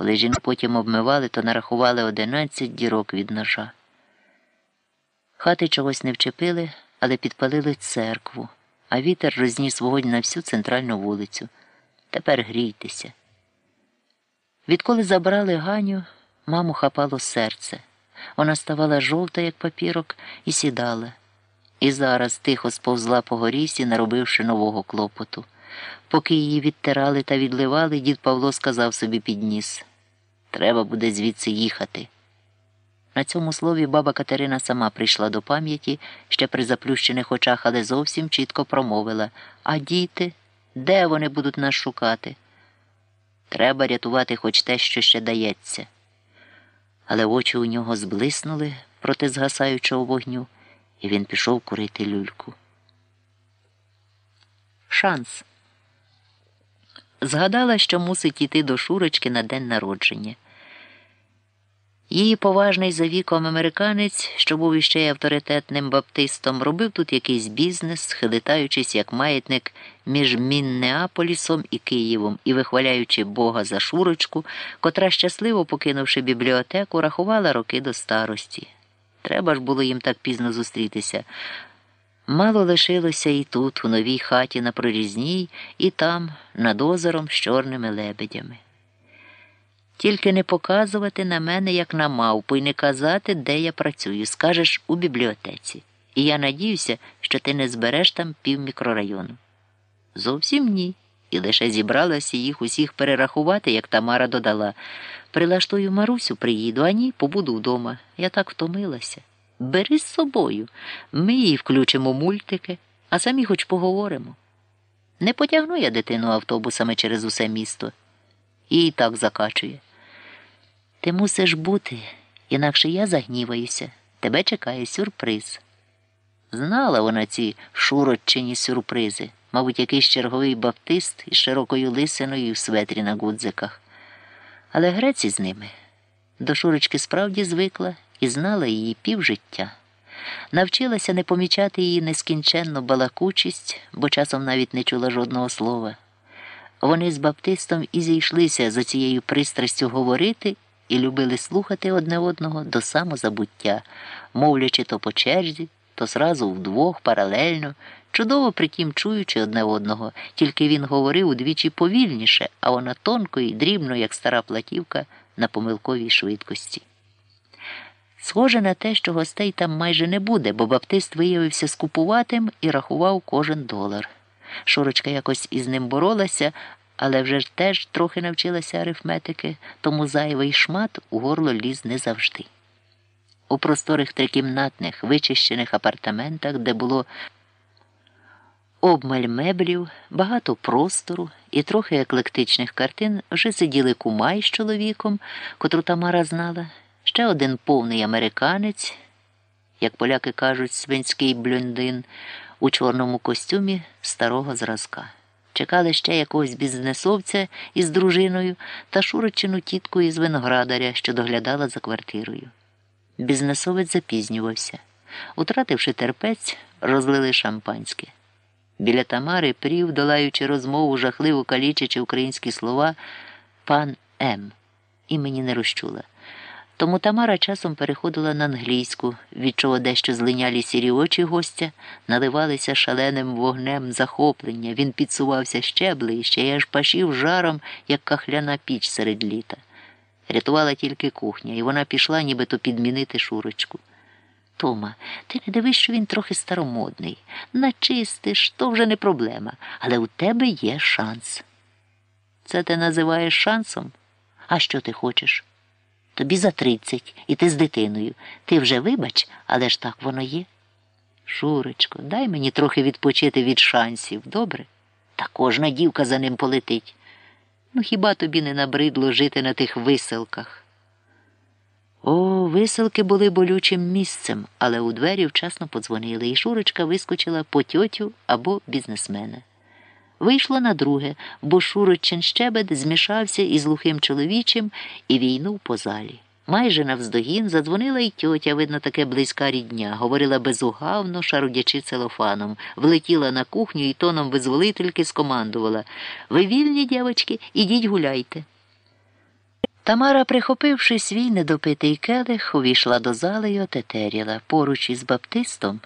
Коли жінки потім обмивали, то нарахували одинадцять дірок від ножа. Хати чогось не вчепили, але підпалили церкву, а вітер розніс вогонь на всю центральну вулицю. Тепер грійтеся. Відколи забрали Ганю, маму хапало серце. Вона ставала жовта, як папірок, і сідала. І зараз тихо сповзла по горісі, наробивши нового клопоту. Поки її відтирали та відливали, дід Павло сказав собі підніс Треба буде звідси їхати. На цьому слові баба Катерина сама прийшла до пам'яті, ще при заплющених очах, але зовсім чітко промовила А діти, де вони будуть нас шукати? Треба рятувати хоч те, що ще дається. Але очі у нього зблиснули проти згасаючого вогню, і він пішов курити люльку. Шанс. Згадала, що мусить іти до Шурочки на день народження. Її поважний за віком американець, що був іще й авторитетним баптистом, робив тут якийсь бізнес, хилитаючись як маятник між Міннеаполісом і Києвом і вихваляючи Бога за Шурочку, котра, щасливо покинувши бібліотеку, рахувала роки до старості. Треба ж було їм так пізно зустрітися. Мало лишилося і тут, у новій хаті на прорізній, і там, над озером з чорними лебедями. Тільки не показувати на мене, як на мавпу, і не казати, де я працюю, скажеш у бібліотеці. І я надіюся, що ти не збереш там пів мікрорайону. Зовсім ні. І лише зібралася їх усіх перерахувати, як Тамара додала. Прилаштую Марусю, приїду, а ні, побуду вдома. Я так втомилася. Бери з собою. Ми їй включимо мультики, а самі хоч поговоримо. Не потягну я дитину автобусами через усе місто. І так закачує. Ти мусиш бути, інакше я загніваюся. Тебе чекає сюрприз. Знала вона ці шуроччині сюрпризи, мабуть, якийсь черговий баптист із широкою лисиною в светрі на гудзиках. Але грець із ними. До Шурочки справді звикла і знала її півжиття. Навчилася не помічати її нескінченну балакучість, бо часом навіть не чула жодного слова. Вони з Баптистом і зійшлися за цією пристрастю говорити і любили слухати одне одного до самозабуття, мовлячи то по черзі, то зразу вдвох, паралельно, чудово притім чуючи одне одного, тільки він говорив удвічі повільніше, а вона тонко і дрібно, як стара платівка, на помилковій швидкості. Схоже на те, що гостей там майже не буде, бо Баптист виявився скупуватим і рахував кожен долар. Шурочка якось із ним боролася, але вже ж теж трохи навчилася арифметики, тому зайвий шмат у горло ліз не завжди. У просторих трикімнатних, вичищених апартаментах, де було обмаль меблів, багато простору і трохи еклектичних картин, вже сиділи кумай з чоловіком, котру Тамара знала, ще один повний американець, як поляки кажуть, свинський блюндин у чорному костюмі старого зразка. Чекали ще якогось бізнесовця із дружиною та шурочину тітку із виноградаря, що доглядала за квартирою. Бізнесовець запізнювався. Утративши терпець, розлили шампанське. Біля Тамари прів, долаючи розмову, жахливо калічачи українські слова, пан М. імені не розчула. Тому Тамара часом переходила на англійську, від чого дещо злинялі сірі очі гостя, наливалися шаленим вогнем захоплення. Він підсувався ще ближче і аж пашів жаром, як кахляна піч серед літа. Рятувала тільки кухня, і вона пішла, нібито підмінити шурочку. Тома, ти не дивись, що він трохи старомодний. Начистиш, то вже не проблема, але у тебе є шанс. Це ти називаєш шансом? А що ти хочеш? Тобі за тридцять, і ти з дитиною. Ти вже вибач, але ж так воно є. Шурочко, дай мені трохи відпочити від шансів, добре? Та кожна дівка за ним полетить. Ну хіба тобі не набридло жити на тих виселках? О, виселки були болючим місцем, але у двері вчасно подзвонили, і Шурочка вискочила по тьотю або бізнесмена. Вийшло на друге, бо Шурочин щебет змішався із глухим чоловічим і війнув по залі. Майже навздогін задзвонила й тьотя, видно, таке близька рідня, говорила безугавно, шарудячи целофаном, влетіла на кухню і тоном визволительки скомандувала Ви вільні, дівочки, ідіть гуляйте. Тамара, прихопивши свій недопитий келих, увійшла до зали й отетеріла. Поруч із баптистом